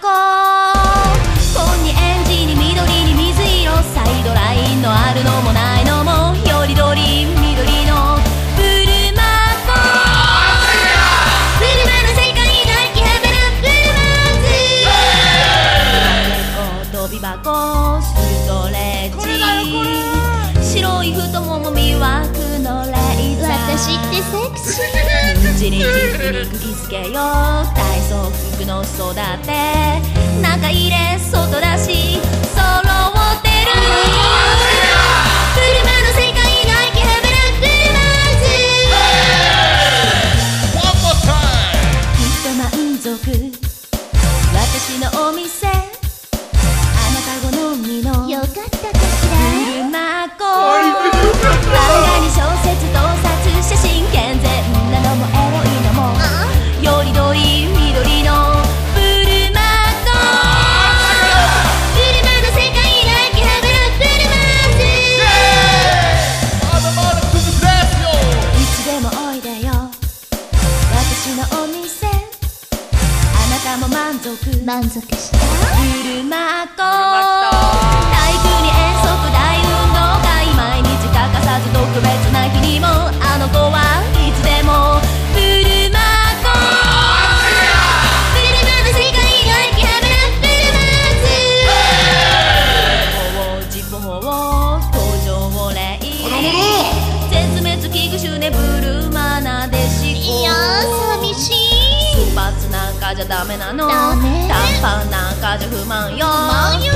箱。紺にエンジンに緑に水色サイドラインのあるのもないのもよりどり緑のブルマコブルマの世界大気はべらブルマーズお飛び箱ストレッチ白い太もも見渡飯ってセクシーうんちに筋肉気づけよ体操服の裾だって中入れ外だし揃ってる車の世界の秋葉原車 One more time きっと満足私のお店あなた好みの私のお店。あなたも満足。満足した。車子かじゃダメなの。短パンなんかじゃ不満よ。不満よ